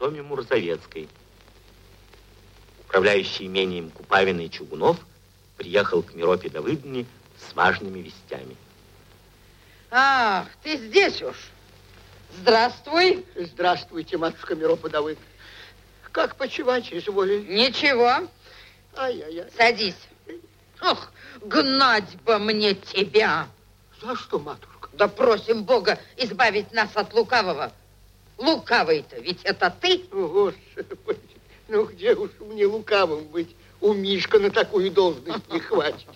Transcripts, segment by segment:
доме Мурзовецкой. Управляющий имением Купавина и Чугунов приехал к Миропе Давыдовне с важными вестями. Ах, ты здесь уж. Здравствуй. Здравствуйте, матушка Миропа Давыдовна. Как почивать изволили? Ничего. Ай-яй-яй. Садись. Ох, гнать бы мне тебя. За что, матушка? Да просим Бога избавить нас от лукавого. Лукавый-то, ведь это ты? О, Господи, ну где уж мне лукавым быть? У Мишка на такую должность не хватит.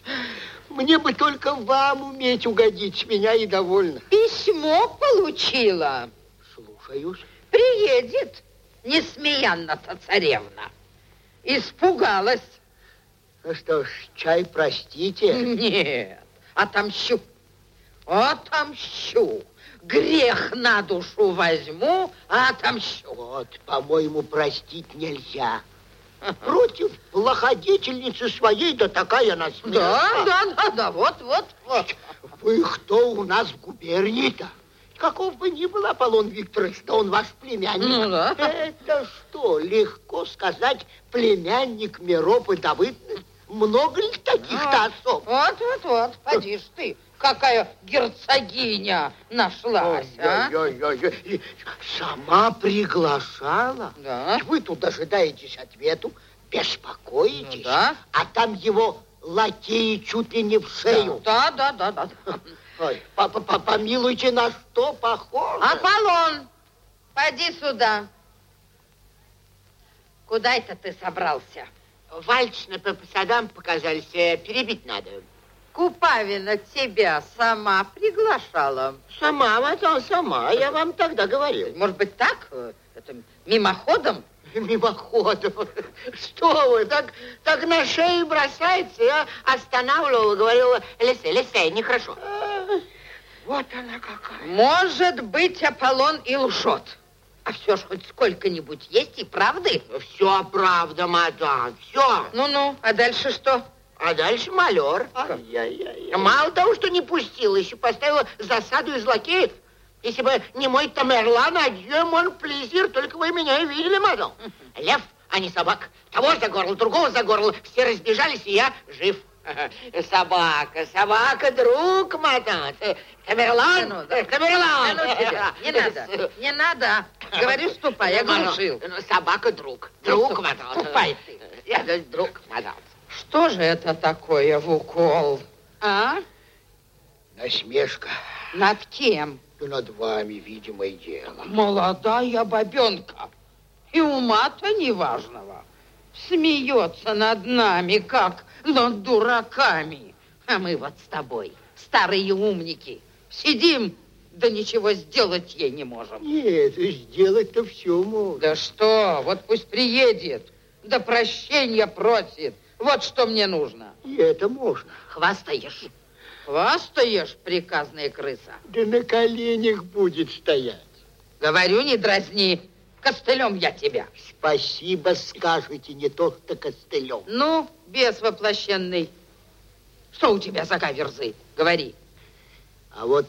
Мне бы только вам уметь угодить, меня и довольно. Письмо получила. Слушаюсь. Приедет несмеянно-то царевна. Испугалась. Ну что ж, чай простите. Нет, отомщу. Отомщу. Грех на душу возьму, а отомщу. Вот, по-моему, простить нельзя. Против плоходительницы своей, да такая насмешка. Да, да, да, да, вот, вот, вот. Вы кто у нас в губернии-то? Каков бы ни был Аполлон Викторович, что он ваш племянник. Ну да. Это что, легко сказать, племянник Миропы Давыдны? Много ли таких-то особ? Вот, вот, вот, поди ж ты, какая герцогиня нашлась, а? Ой-ой-ой, Сама приглашала? Да. Вы тут дожидаетесь ответу, беспокоитесь, Ну да. а там его лакеи чуть ли не в шею. Да, да, да, да. да. Ой, по- по- по- помилуйте, на что похоже? Аполлон, поди сюда. Куда это ты собрался? Вальчно по по садам показались, э, перебить надо. Купавина тебя сама приглашала. Сама, мадам, сама, я вам тогда говорил. Может быть, так? э, Это мимоходом? Мимоходом. Что вы, так, так на шею бросается? Я останавливала, говорила, лисей, лисей, нехорошо. А, Вот она какая. Может быть, Аполлон и лжет. А все ж хоть сколько-нибудь есть и правды? Все правда, мадам, все. Ну-ну, а дальше что? А дальше малер. Ай-яй-яй. Мало того, что не пустила, еще поставила засаду из лакеев. Если бы не мой Тамерлан, адье, мон плезир, только вы меня и видели, мадам. Лев, а не собак. Того за горло, другого за горло. Все разбежались, и я жив. Собака, собака, друг, мадам. Тамерлан, Да ну, да. Тамерлан. А ну тебя, не надо, не надо. Говорю, ступай, я глушил. Ну, Собака, друг. Друг, мадам. Ступай ты. Я друг, мадам. Что же это такое в укол? А? Насмешка. Над кем? Да над вами, видимое дело. Молодая бабенка. И ума-то неважного. Смеется над нами, как над дураками. А мы вот с тобой, старые умники, сидим, да ничего сделать ей не можем. Нет, сделать-то все можно. Да что, вот пусть приедет, да прощения просит. Вот что мне нужно. И это можно. Хвастаешь. Хвастаешь, приказная крыса. Да на коленях будет стоять. Говорю, не дразни. Костылем я тебя. Спасибо скажете, не то что костылем. Ну, бес воплощенный. Что у тебя за каверзы? Говори. А вот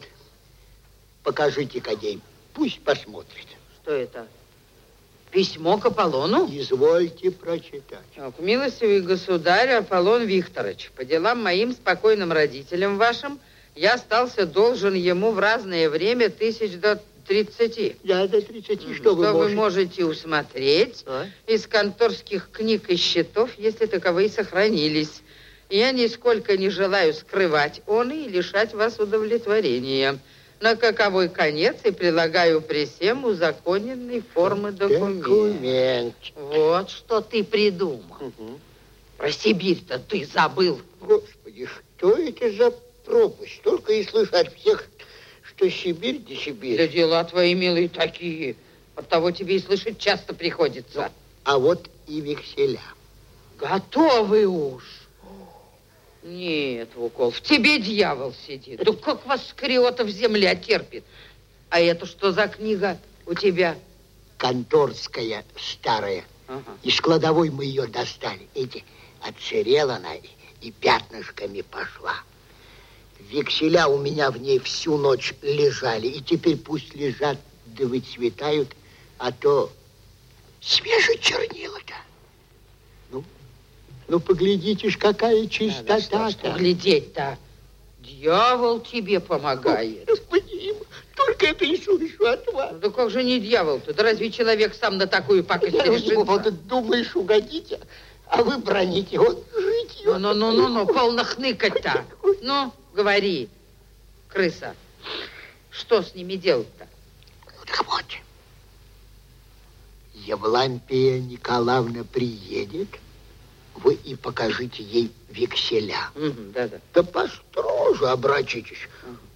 покажите Кадей, пусть посмотрит. Что это? Письмо к Аполлону? Извольте прочитать. Так, милостивый государь Аполлон Викторович, по делам моим спокойным родителям вашим, я остался должен ему в разное время тысяч до тридцати. Я до 30, что, вы можете? можете усмотреть А? из конторских книг и счетов, если таковые сохранились. Я нисколько не желаю скрывать он и лишать вас удовлетворения. На каковой конец и прилагаю при всем узаконенной формы документа. Документ. Вот что ты придумал. Мгм. Про Сибирь-то ты забыл. Господи, что это за пропасть? Только и слышать всех, что Сибирь да Да Сибирь. дела твои, милые, такие. От того тебе и слышать часто приходится. А вот и векселя. Готовы уж. Нет, Вукол, в тебе дьявол сидит. Да как вас скриотов земля терпит? А это что за книга у тебя? Конторская старая. Ага. Из кладовой мы ее достали. Эти отсырела она и, и пятнышками пошла. Векселя у меня в ней всю ночь лежали. И теперь пусть лежат, да выцветают, а то свежие чернила-то. Ну, ну, поглядите ж, какая чистота Да, да, глядеть-то? Дьявол тебе помогает. Господи, только это и слышу от вас. Да как же не дьявол-то? Да разве человек сам на такую пакость решится? вот думаешь, угодите, а вы броните. Вот жить Ну, ну, ну, ну, ну, полно хныкать-то. Ну, говори, крыса, что с ними делать-то? Ну, так вот, Евлампия Николаевна приедет, вы и покажите ей векселя. Мгм, Да-да. Да построже обращитесь.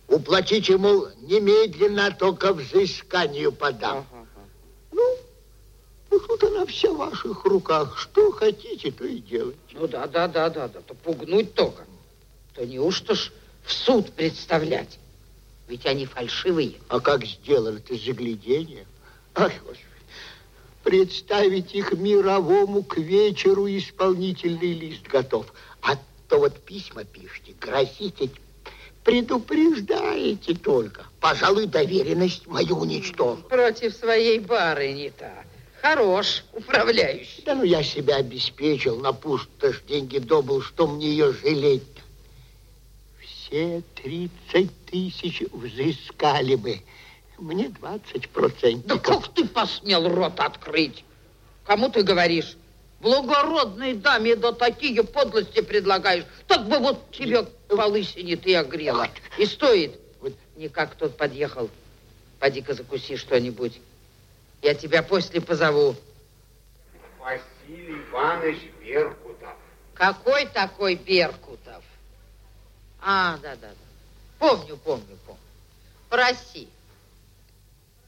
Уплатите, мол, немедленно только взысканию подам. Ага, ага. Ну, ну, тут она вся в ваших руках. Что хотите, то и делайте. Ну да, да, да, да, да, то пугнуть только. То неужто ж в суд представлять? Ведь они фальшивые. А как сделано это заглядение? Ах, Господи. Представить их мировому к вечеру исполнительный лист готов. А то вот письма пишите, грозите, предупреждаете только. Пожалуй, доверенность мою уничтожу. Против своей барыни-то. Хорош, управляющий. Да ну я себя обеспечил, на пустошь деньги добыл, что мне ее жалеть-то. Все 30 тысяч взыскали бы. Мне 20 Да процентов. как ты посмел рот открыть? Кому ты говоришь? Благородной даме да такие подлости предлагаешь. Так бы вот тебе по лысине ты огрела. И стоит. Вот. Никак тот подъехал. Поди-ка закуси что-нибудь. Я тебя после позову. Василий Иванович Беркутов. Какой такой Беркутов? А, да-да-да. Помню, помню, помню. Проси.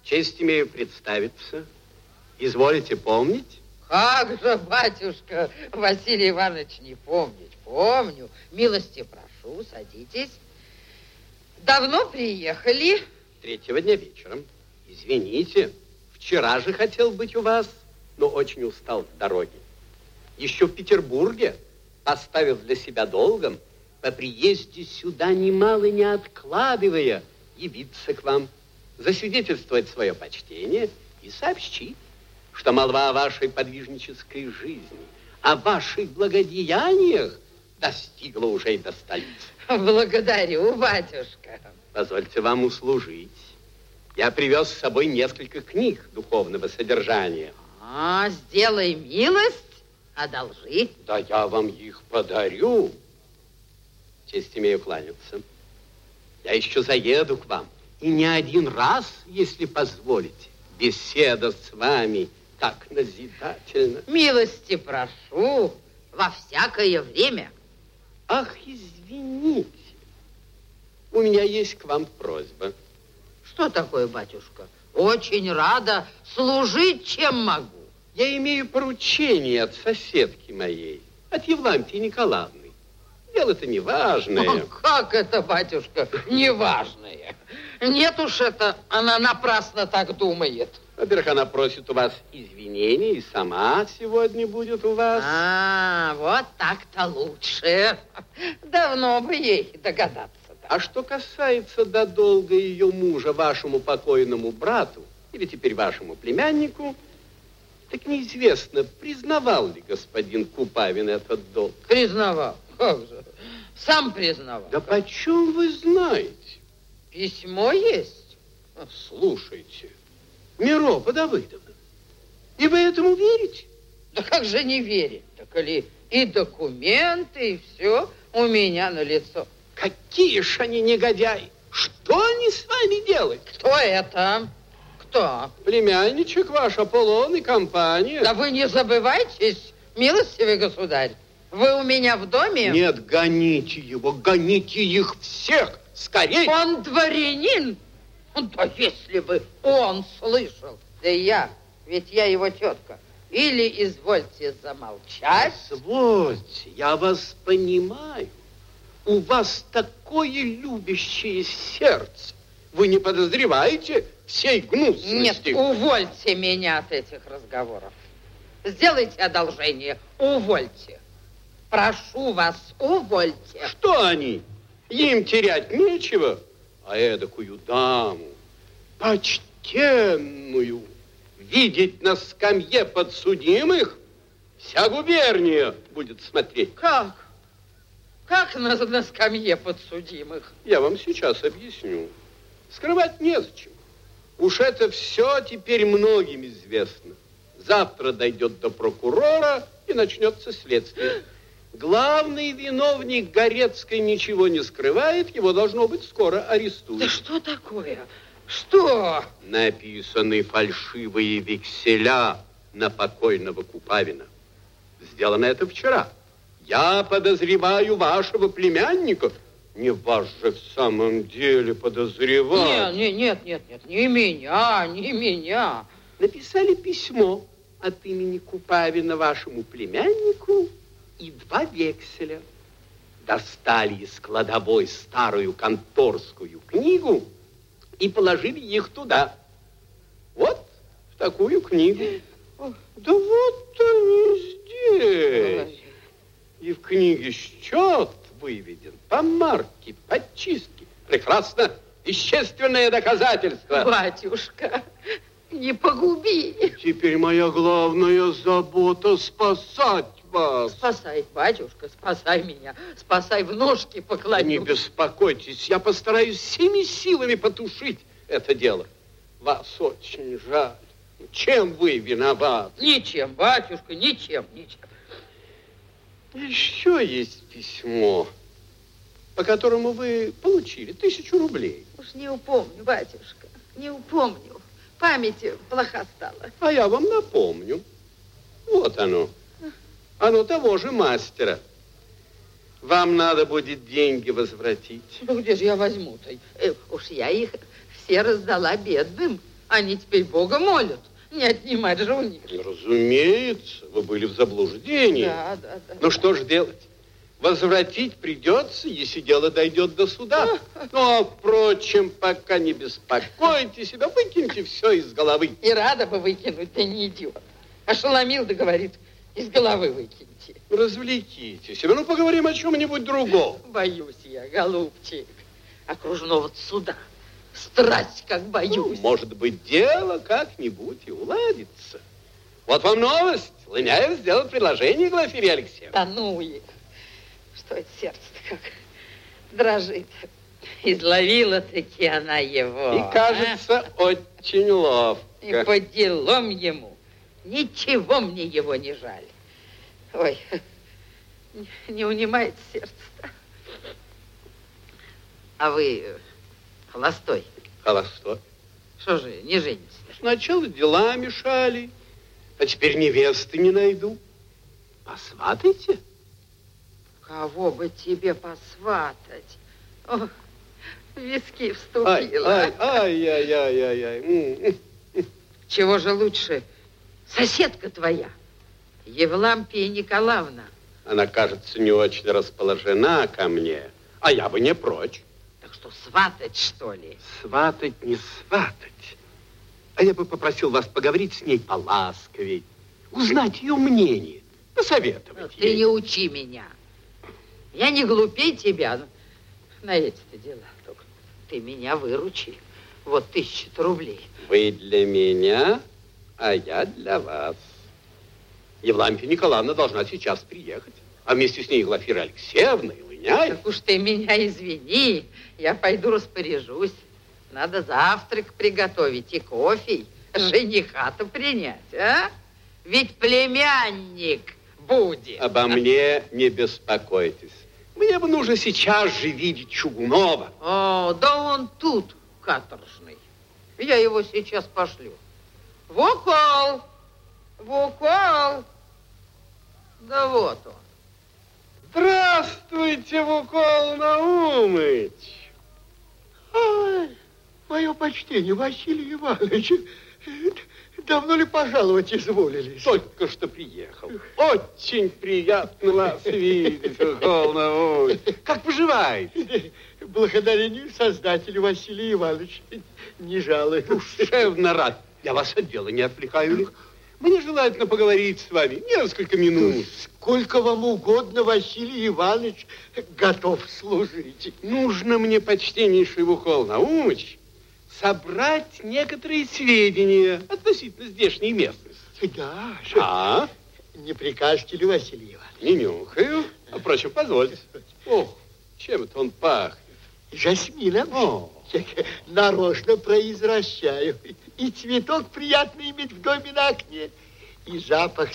Честь имею представиться. Изволите помнить? Как же, батюшка, Василий Иванович, не помнить? Помню. Милости прошу, садитесь. Давно приехали? Третьего дня вечером. Извините, вчера же хотел быть у вас, но очень устал в дороге. Еще в Петербурге, поставив для себя долгом, по приезде сюда немало не откладывая, явиться к вам, засвидетельствовать свое почтение и сообщить, что молва о вашей подвижнической жизни, о ваших благодеяниях достигла уже и до столицы. Благодарю, батюшка. Позвольте вам услужить. Я привез с собой несколько книг духовного содержания. А, сделай милость, одолжи. Да я вам их подарю. Честь имею кланяться. Я еще заеду к вам. И не один раз, если позволите. Беседа с вами так назидательно. Милости прошу во всякое время. Ах, извините. У меня есть к вам просьба. Что такое, батюшка? Очень рада служить, чем могу. Я имею поручение от соседки моей, от Евлампии Николаевны. Дело-то не важное. О, как это, батюшка, неважное. Нет уж это, она напрасно так думает. Во-первых, она просит у вас извинений, и сама сегодня будет у вас. А, вот так-то лучше. Давно бы ей догадаться. А что касается до долга ее мужа, вашему покойному брату, или теперь вашему племяннику, так неизвестно, признавал ли господин Купавин этот долг. Признавал. Как же? Сам признавал. Да почем вы знаете? Письмо есть? Слушайте, Миропа Давыдовна, и вы этому верите? Да как же не верить? Так или и документы, и все у меня на лицо. Какие ж они негодяи! Что они с вами делают? Кто это? Кто? Племянничек ваш, Аполлон и компания. Да вы не забывайтесь, милостивый государь. Вы у меня в доме? Нет, гоните его, гоните их всех, скорей! Он дворянин? Да если бы он слышал, да я, ведь я его тетка. Или извольте замолчать. Позвольте, я вас понимаю. У вас такое любящее сердце. Вы не подозреваете всей гнусности? Нет, увольте меня от этих разговоров. Сделайте одолжение, увольте. Прошу вас, увольте. Что они? Им терять нечего, а эдакую даму, почтенную, видеть на скамье подсудимых, вся губерния будет смотреть. Как? Как на, на скамье подсудимых? Я вам сейчас объясню. Скрывать незачем. Уж это все теперь многим известно. Завтра дойдет до прокурора и начнется следствие. Главный виновник Горецкой ничего не скрывает, его должно быть скоро арестуют. Да что такое? Что? Написаны фальшивые векселя на покойного Купавина. Сделано это вчера. Я подозреваю вашего племянника. Не вас же в самом деле подозревать. Нет, нет, нет, нет, не меня, не меня. Написали письмо от имени Купавина вашему племяннику и два векселя. Достали из кладовой старую конторскую книгу и положили их туда. Вот в такую книгу. Да вот они здесь. И в книге счет выведен по марке, по чистке. Прекрасно. Вещественное доказательство. Батюшка, не погуби. Теперь моя главная забота спасать вас. Спасай, батюшка, спасай меня. Спасай, в ножки поклонюсь. Не беспокойтесь, я постараюсь всеми силами потушить это дело. Вас очень жаль. Чем вы виноват? Ничем, батюшка, ничем, ничем. Еще есть письмо, по которому вы получили тысячу рублей. Уж не упомню, батюшка, не упомню. Память плоха стала. А я вам напомню. Вот оно. Оно того же мастера. Вам надо будет деньги возвратить. Ну, где же я возьму-то? Э, уж я их все раздала бедным. Они теперь Бога молят. Не отнимать же у них. Разумеется, вы были в заблуждении. Да, да, да. Ну, что ж делать? Возвратить придется, если дело дойдет до суда. Ну, а, впрочем, пока не беспокойте себя, выкиньте все из головы. И рада бы выкинуть, да не идиот. Ошеломил, да говорит, из головы выкиньте. Развлеките себя, ну, поговорим о чем-нибудь другом. Боюсь я, голубчик, окружного суда. Страсть, как боюсь. Ну, может быть, дело как-нибудь и уладится. Вот вам новость. Лыняев сделал предложение Глафире Алексеевне. Да ну их. Что это сердце-то как дрожит. Изловила-таки она его. И кажется, а? очень ловко. И по делам ему. Ничего мне его не жаль. Ой, не унимает сердце. -то. А вы холостой? Холостой. Что же, не женитесь? Сначала дела мешали, а теперь невесты не найду. Посватайте. Кого бы тебе посватать? О, виски вступила. Ай, ай, ай, ай, ай, ай. Чего же лучше? Соседка твоя, Евлампия Николаевна. Она, кажется, не очень расположена ко мне, а я бы не прочь. Так что, сватать, что ли? Сватать, не сватать. А я бы попросил вас поговорить с ней поласковей, узнать ее мнение, посоветовать Ты ей. не учи меня. Я не глупей тебя на эти-то дела. Только ты меня выручи. Вот тысяча рублей. Вы для меня, а я для вас. Евлампия Николаевна должна сейчас приехать. А вместе с ней Глафира Алексеевна и Лыняев. Так уж ты меня извини. Я пойду распоряжусь. Надо завтрак приготовить и кофе. Жениха-то принять, а? Ведь племянник будет. Обо мне не беспокойтесь. Мне бы нужно сейчас же видеть Чугунова. О, да он тут каторжный. Я его сейчас пошлю. Вокал! Вокал! Да вот он. Здравствуйте, Вукол Наумыч. Ай, мое почтение, Василий Иванович. Давно ли пожаловать изволили? Только что приехал. Очень приятно вас видеть, Вукол Наумыч. Как поживаете? Благодарению Создателю Василий Иванович. Не жалую. Душевно рад. Я вас от дела не отвлекаю ли? Мне желательно поговорить с вами несколько минут. Сколько вам угодно, Василий Иванович готов служить. Нужно мне, почтеннейший Вухол Наумыч, собрать некоторые сведения относительно здешней местности. Да, А? не прикажете ли, Василий Иванович? Не нюхаю. А, впрочем, позвольте. Ох, чем это он пахнет? Жасмином. О. Нарочно произвращаю. И цветок приятно иметь в доме на окне. И запах.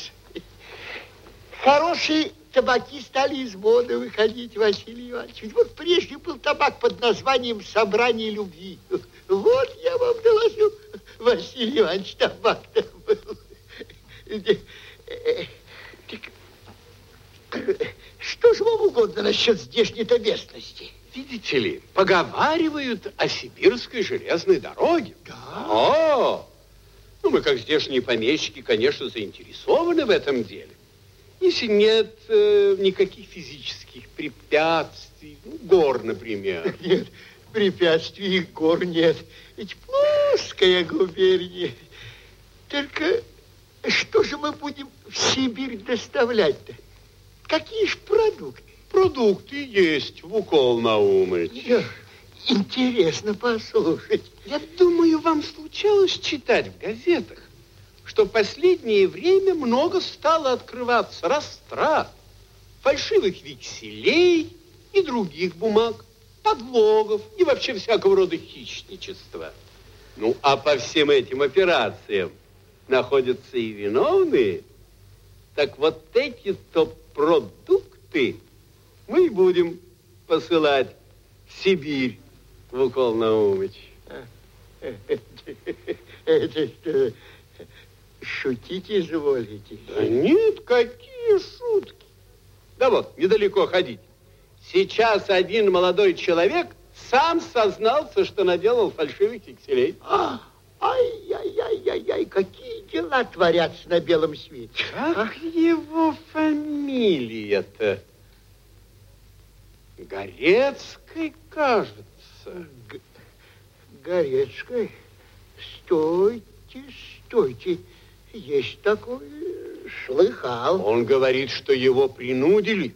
Хорошие табаки стали из моды выходить, Василий Иванович. Вот прежде был табак под названием «Собрание любви». Вот я вам доложу, Василий Иванович, табак-то был. Так, что же вам угодно насчет здешней-то? Видите ли, поговаривают о сибирской железной дороге. О, ну мы, как здешние помещики, конечно, заинтересованы в этом деле. Если нет э, никаких физических препятствий, ну, гор, например. Нет, препятствий и гор нет. Ведь плоская губерния. Только что же мы будем в Сибирь доставлять-то? Какие ж продукты? Продукты есть в укол Наумыч. Эх, Интересно послушать. Я думаю, вам случалось читать в газетах, что в последнее время много стало открываться растрат, фальшивых векселей и других бумаг, подлогов и вообще всякого рода хищничества. Ну, а по всем этим операциям находятся и виновные, так вот эти-то продукты мы будем посылать в Сибирь, Вукол Наумыч. Шутить изволите? Да нет, какие шутки. Да вот, недалеко ходить. Сейчас один молодой человек сам сознался, что наделал фальшивых векселей. А, Ай-яй-яй-яй-яй, какие дела творятся на белом свете. Как его фамилия-то? Горецкой, кажется. Г- Горецкой, стойте, стойте. Есть такой, слыхал. Он говорит, что его принудили.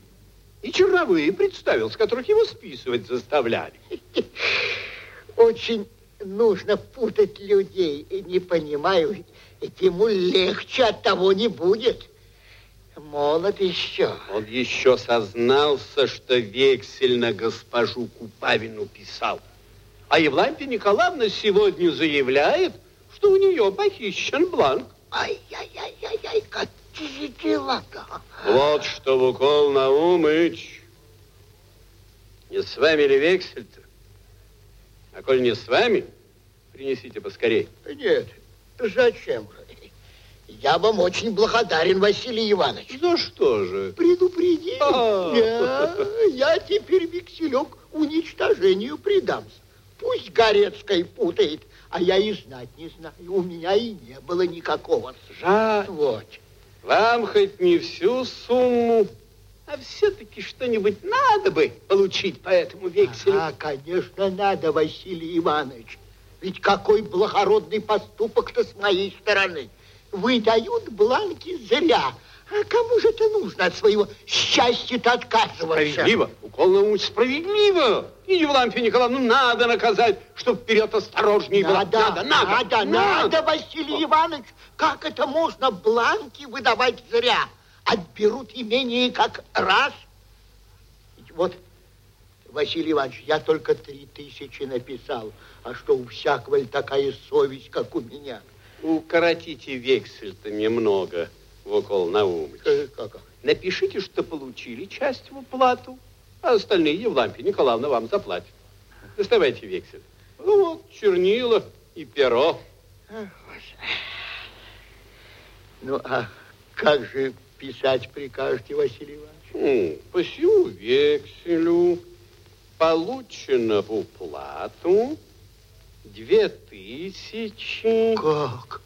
И черновые представил, с которых его списывать заставляли. Очень нужно путать людей. Не понимаю, ему легче от того не будет. Молод еще. Он еще сознался, что вексель на госпожу Купавину писал. А Евлампия Николаевна сегодня заявляет, что у нее похищен бланк. Ай-яй-яй-яй-яй, какие дела-то. Вот что в укол Наумыч. Не с вами ли вексель-то? А коль не с вами, принесите поскорей. Нет, зачем же? Я вам очень благодарен, Василий Иванович. За что же? Предупредил. А. Я, я теперь векселек уничтожению предамся. Пусть Горецкой путает, а я и знать не знаю. У меня и не было никакого. Жаль. Вот. Вам хоть не всю сумму, а все-таки что-нибудь надо бы получить по этому векселю. А, конечно, надо, Василий Иванович. Ведь какой благородный поступок-то с моей стороны. Выдают бланки зря. А кому же это нужно от своего счастья-то отказываться? Справедливо, укол Наумыч, справедливо. И Евлампию Николаевну надо наказать, чтоб вперед осторожнее была. Надо, надо, надо, надо, Василий Иванович. Как это можно бланки выдавать зря? Отберут имение как раз. Ведь Вот, Василий Иванович, я только три тысячи написал. А что у всякого ли такая совесть, как у меня? Укоротите вексель-то немного в укол Наумыч. Э, Как? Напишите, что получили часть в уплату, а остальные Евлампия Николаевна вам заплатит. Доставайте вексель. Ну вот, чернила и перо. Ну, а как же писать прикажете, Василий Иванович? М, По сему векселю получено в уплату две тысячи... Как?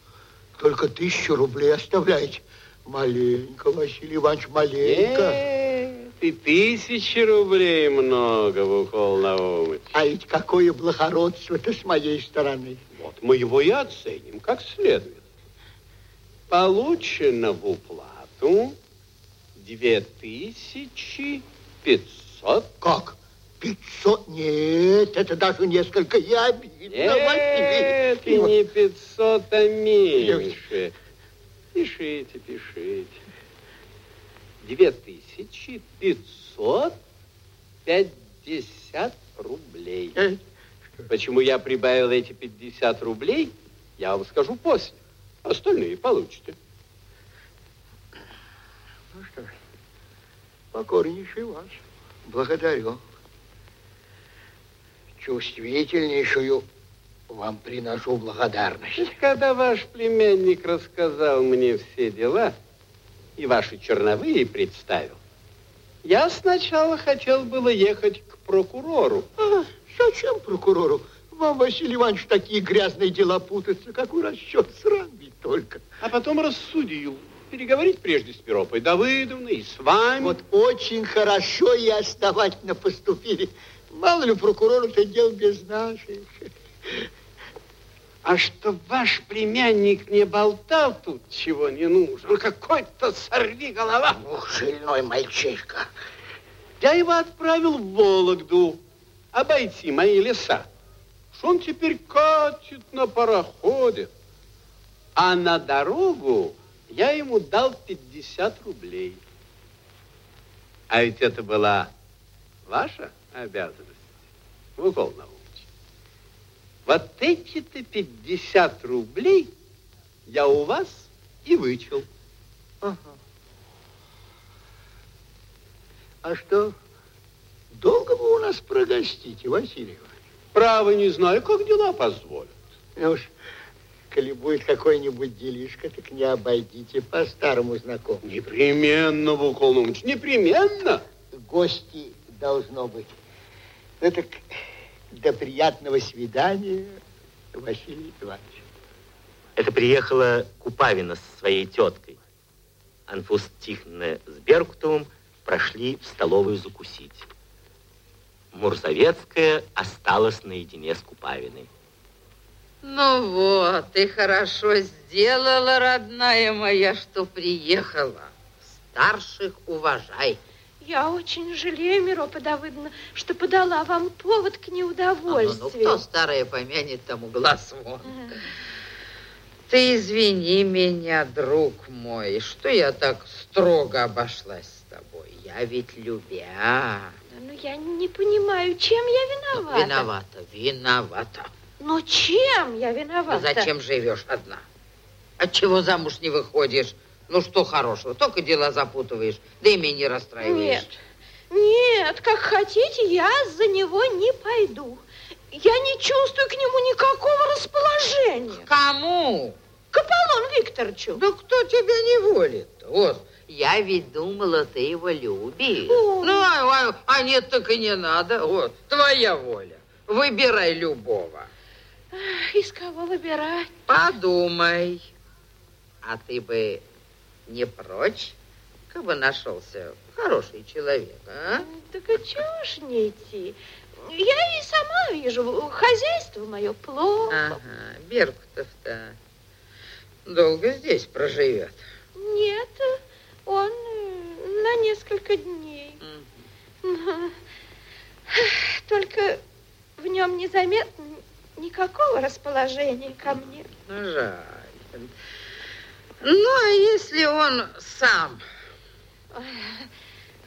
Только тысячу рублей оставляете? Маленько, Василий Иванович, маленько. Нет, и тысячи рублей много в укол Наумыч. А ведь какое благородство-то с моей стороны. Вот мы его и оценим как следует. Получено в уплату две тысячи пятьсот. Как? Пятьсот? Нет, это даже несколько и обидно, Нет, и не пятьсот, а меньше. Пишите, пишите. Две тысячи пятьсот пятьдесят рублей. Э, Почему я прибавил эти 50 рублей, я вам скажу после. Остальные получите. Ну что ж, покорнейший вас. Благодарю. Чувствительнейшую вам приношу благодарность. Это когда ваш племянник рассказал мне все дела и ваши черновые представил, я сначала хотел было ехать к прокурору. А, зачем прокурору? Вам, Василий Иванович, такие грязные дела путаются. Какой расчет сравнить только. А потом рассудил. Переговорить прежде с Миропой Давыдовной и с вами. Вот очень хорошо и основательно поступили. Мало ли прокурор это дело без наших. А что ваш племянник не болтал тут, чего не нужно, ну, какой-то сорви голова. Ух, шильной мальчишка. Я его отправил в Вологду обойти мои леса. Что он теперь катит на пароходе. А на дорогу я ему дал 50 рублей. А ведь это была ваша обязанность, Микола Наумович. Вот эти-то 50 рублей я у вас и вычел. Ага. А что, долго вы у нас прогостите, Василий Иванович? Право не знаю, как дела позволят. Ну уж, коли будет какой-нибудь делишка, так не обойдите по старому знакомому. Непременно, Микола Наумович, непременно. Гости должно быть. Ну так до приятного свидания, Василий Иванович. Это приехала Купавина со своей теткой. Анфус Тихоновна с Беркутовым прошли в столовую закусить. Мурзовецкая осталась наедине с Купавиной. Ну вот, ты хорошо сделала, родная моя, что приехала. Старших уважай. Я очень жалею, Миропа Давыдовна, что подала вам повод к А, ну, ну, неудовольствию. кто старое помянет, тому глаз вон. Ты извини меня, друг мой, что я так строго обошлась с тобой. Я ведь любя. Но я не понимаю, чем я виновата. Виновата, виновата. Но чем я А виновата? зачем живешь одна? Отчего замуж не выходишь? Ну что хорошего, только дела запутываешь, да и меня не расстраиваешь. Нет, нет, как хотите, я за него не пойду. Я не чувствую к нему никакого расположения. Кому? К Аполлону Викторовичу. Да кто тебя не волит? Вот, я ведь думала, ты его любишь. Ой. Ну, а, а- а нет, так и не надо. Вот, твоя воля. Выбирай любого. Ах, Из кого выбирать? Подумай. А ты бы не прочь, как бы нашелся хороший человек, а? Так а чего ж не идти? Я и сама вижу, хозяйство мое плохо. Ага, Беркутов-то долго здесь проживет. Нет, он э, на несколько дней. Но Только в нем незаметно никакого расположения ко мне. Ну, жаль. Ну, а если он сам?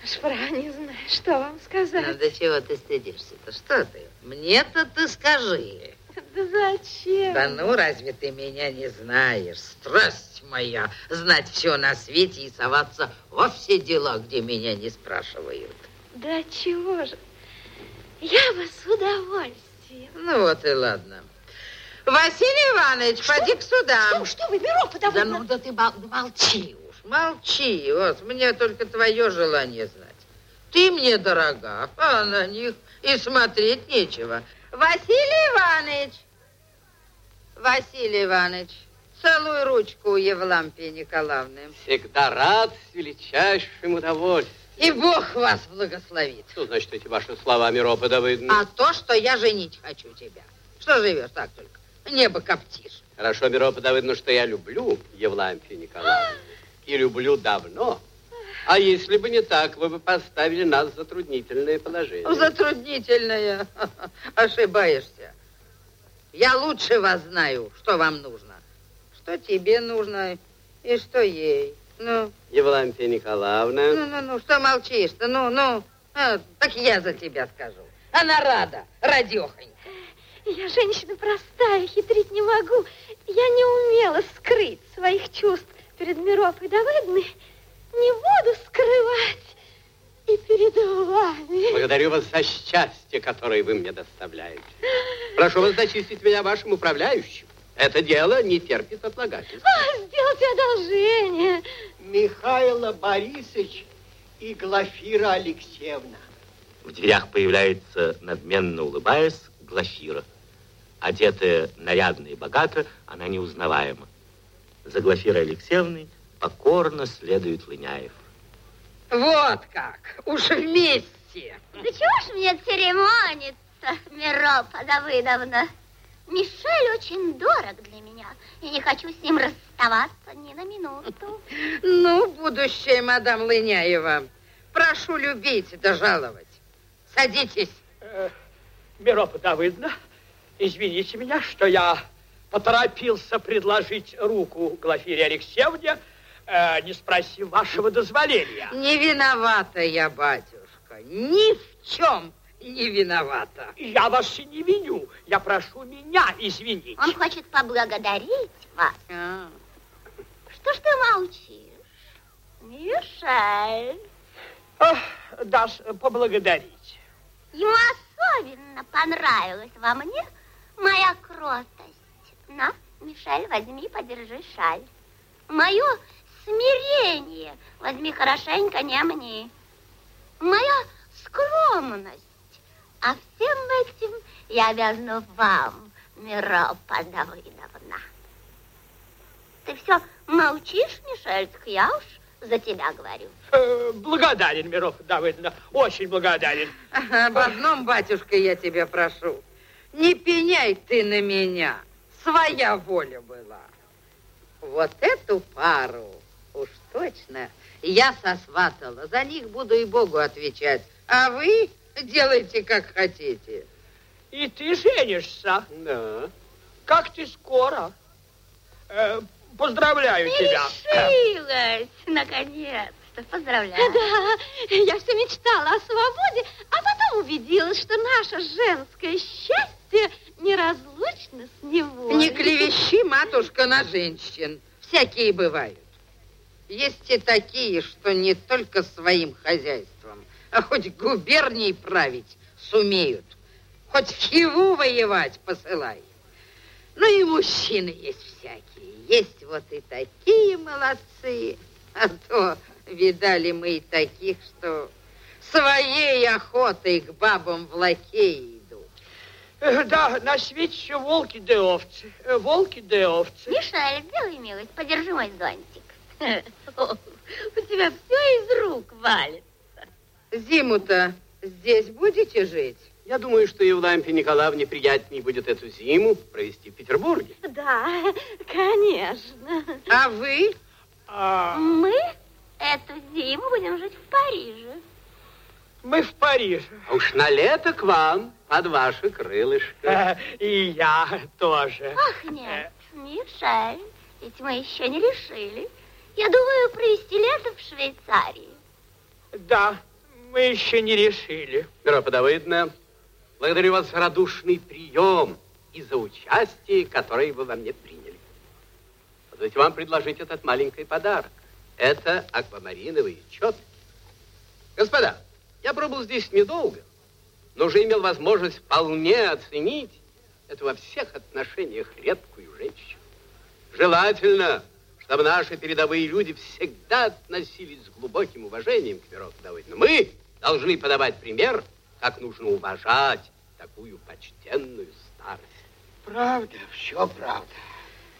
Шпра, не знаю, что вам Ну, сказать. до чего ты стыдишься-то? Что ты? Мне-то ты скажи. Да зачем? Да ну, разве ты меня не знаешь? Страсть моя, знать все на свете и соваться во все дела, где меня не спрашивают. Да чего же? Я бы с удовольствием. Ну вот и ладно. Василий Иванович, поди к сюда. Что, что вы, Миропа Да Давыдовна? ну да ты мол- молчи уж, молчи. Вот, мне только твое желание знать. Ты мне дорога, а на них и смотреть нечего. Василий Иванович! Василий Иванович, целуй ручку у Евлампии Николаевны. Всегда рад с величайшим удовольствием. И Бог вас благословит. Что значит эти ваши слова, Миропа Давыдовна? А то, что я женить хочу тебя. Что живешь так только? Небо коптишь. Хорошо, Миропа Давыдовна, что я люблю Евлампию Николаевну. И люблю давно. А если бы не так, вы бы поставили нас в затруднительное положение. Затруднительное. Ошибаешься. Я лучше вас знаю, что вам нужно. Что тебе нужно и что ей. Ну, Евлампия Николаевна. ну, ну, ну, что молчишь-то? Ну, ну. А, так я за тебя скажу. Она рада, радехонька. Я женщина простая, хитрить не могу. Я не умела скрыть своих чувств перед Миропой Давыдной. Не буду скрывать и перед вами. Благодарю вас за счастье, которое вы мне доставляете. Прошу вас зачистить меня вашим управляющим. Это дело не терпит отлагательства. А, сделайте одолжение. Михаил Борисович и Глафира Алексеевна. В дверях появляется, надменно улыбаясь, Глафира. Одетая нарядно и богато, она неузнаваема. За Глафирой Алексеевной покорно следует Лыняев. Вот как, уж вместе. Да чего ж мне церемониться, Миропа Давыдовна? Мишель очень дорог для меня, и не хочу с ним расставаться ни на минуту. Ну, будущая мадам Лыняева, прошу любить да жаловать. Садитесь. Миропа Давыдовна, извините меня, что я поторопился предложить руку Глафире Алексеевне, э, не спросив вашего дозволения. Не виновата я, батюшка, ни в чем не виновата. Я вас и не виню, я прошу меня извинить. Он хочет поблагодарить вас. А, Что ж ты молчишь? Мишель, Ах, дашь поблагодарить. ему особенно понравилась во мне моя кротость. На, Мишель, возьми, подержи шаль. Мое смирение возьми хорошенько, не мне. Моя скромность. А всем этим я обязана вам, Миропа Давыдовна. Ты все молчишь, Мишель, так я уж за тебя говорю. Э, благодарен, Миропа Давыдовна, очень благодарен. Об одном, батюшка, я тебя прошу. Не пеняй ты на меня. Своя воля была. Вот эту пару уж точно я сосватала. За них буду и Богу отвечать. А вы делайте, как хотите. И ты женишься. Да. Как ты скоро. Э, поздравляю тебя. Решилась, наконец-то. Поздравляю. Да, я все мечтала о свободе, а потом убедилась, что наше женское счастье неразлучно с неволей. Не клевещи, матушка, на женщин. Всякие бывают. Есть и такие, что не только своим хозяйством, а хоть губернией править сумеют. Хоть Хиву воевать посылай. Ну и мужчины есть всякие. Есть вот и такие молодцы. А то видали мы и таких, что своей охотой к бабам в лакеи Да, на свете еще волки да овцы. Э, Волки да овцы. Мишель, сделай милость, подержи мой зонтик. О, У тебя все из рук валит. Зиму-то здесь будете жить? Я думаю, что Евлампии Николаевне приятнее будет эту зиму провести в Петербурге. Да, конечно. А вы? А, Мы эту зиму будем жить в Париже. Мы в Париже. А уж на лето к вам, под ваши крылышко. Э, И я тоже. Ах, нет, Мишель, ведь мы еще не решили. Я думаю провести лето в Швейцарии. Да, мы еще не решили. Миропа Давыдовна, благодарю вас за радушный прием и за участие, которое вы во мне приняли. Позвольте вам предложить этот маленький подарок. Это аквамариновые четки. Господа, я пробыл здесь недолго, но уже имел возможность вполне оценить эту во всех отношениях редкую женщину. Желательно, чтобы наши передовые люди всегда относились с глубоким уважением к Миропу Давыдовне. Мы должны подавать пример, как нужно уважать такую почтенную старость. Правда, все правда.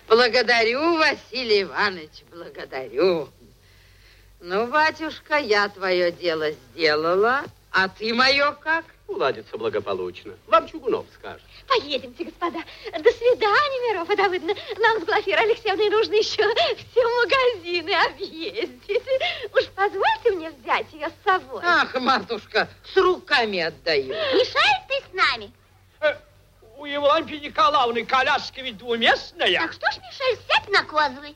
Благодарю, Василий Иванович, благодарю. Ну, батюшка, я твое дело сделала, а ты мое как? Уладится благополучно. Вам Чугунов скажет. Поедемте, господа. До свидания, Мирова Давыдовна. Нам с Глафирой Алексеевной нужно еще все магазины объездить. Уж позвольте матушка, с руками отдаю. Мишель, ты с нами? Э, у Евлампии Николаевны коляска ведь двуместная. Так что ж, Мишель, сядь на козлы.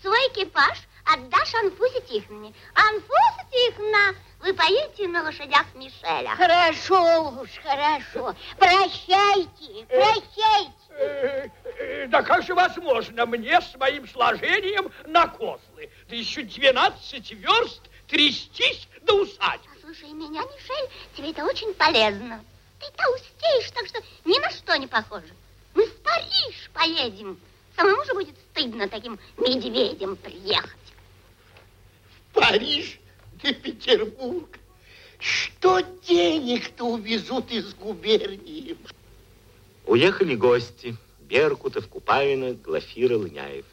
Свой экипаж отдашь Анфусе Тихоновне. Анфуса Тихоновна, вы поедете на лошадях Мишеля. Хорошо уж, хорошо. Прощайте, прощайте. Э, э, да как же возможно мне с моим сложением на козлы? Да еще 12 верст трястись до усадьбы. Слушай меня, Мишель, тебе это очень полезно. Ты толстеешь, так что ни на что не похоже. Мы в Париж поедем. Самому же будет стыдно таким медведем приехать. Париж да Петербург. Что денег-то увезут из губернии? Уехали гости. Беркутов, Купавина, Глафира, Лыняев.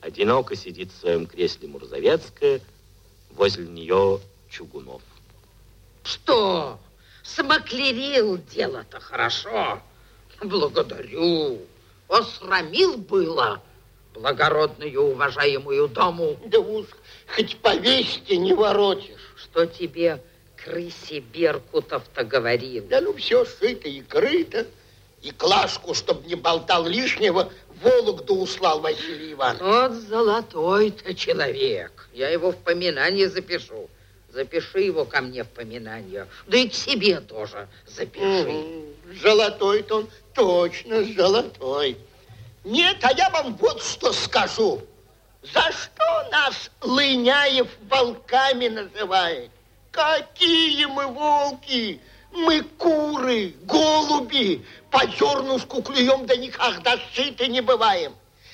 Одиноко сидит в своем кресле Мурзовецкая, возле нее Чугунов. Что? Смоклерил дело-то хорошо. Благодарю. Осрамил было благородную уважаемую даму. Да уж, хоть повесьте, не воротишь. Что тебе крысе Беркутов-то говорил? Да ну все шито и крыто. И Клашку, чтобы не болтал лишнего, Вологду услал Василий Иванович. Вот золотой-то человек. Я его в поминание запишу. Запиши его ко мне в поминание. Да и к себе тоже запиши. Золотой-то он точно золотой. Нет, а я вам вот что скажу. За что нас Лыняев волками называет? Какие мы волки! Мы куры, голуби, по зернышку клюем, да никогда сыты не бываем.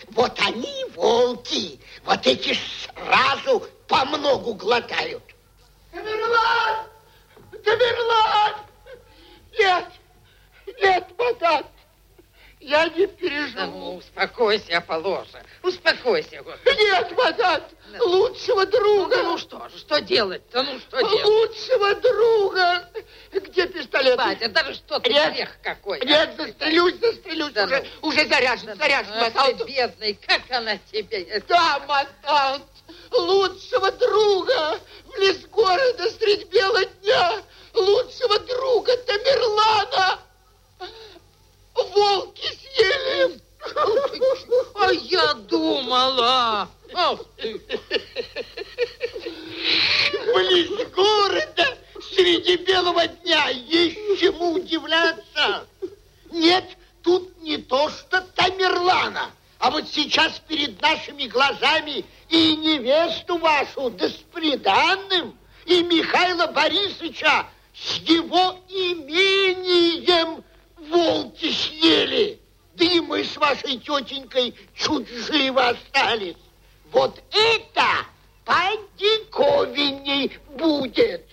Вот они волки, вот эти сразу по многу глотают. Тамерлан! Тамерлан! Нет, нет, мадам, я не переживу. Да ну, успокойся, Аполлоша, успокойся. Господи. Нет, мадам, лучшего друга. Ну, ну что же, что делать-то, ну что делать? Лучшего друга. Где пистолет? Батя, да что ты Нет. какой. а? Нет, застрелюсь, застрелюсь. Да уже, ну. уже заряжен, заряжен, Ах мадам. ты бедный, как она тебе... Да, мадам, лучшего друга лес города средь бела дня, лучшего друга Тамерлана. Волки съели. А я думала... Ах ты. Близ города среди белого дня есть чему удивляться. Нет, тут не то что Тамерлана, а вот сейчас перед нашими глазами и невесту вашу, да с приданным, и Михаила Борисовича с его имением волки съели. Да и мы с вашей тетенькой чуть живы остались. Вот это подиковиней будет.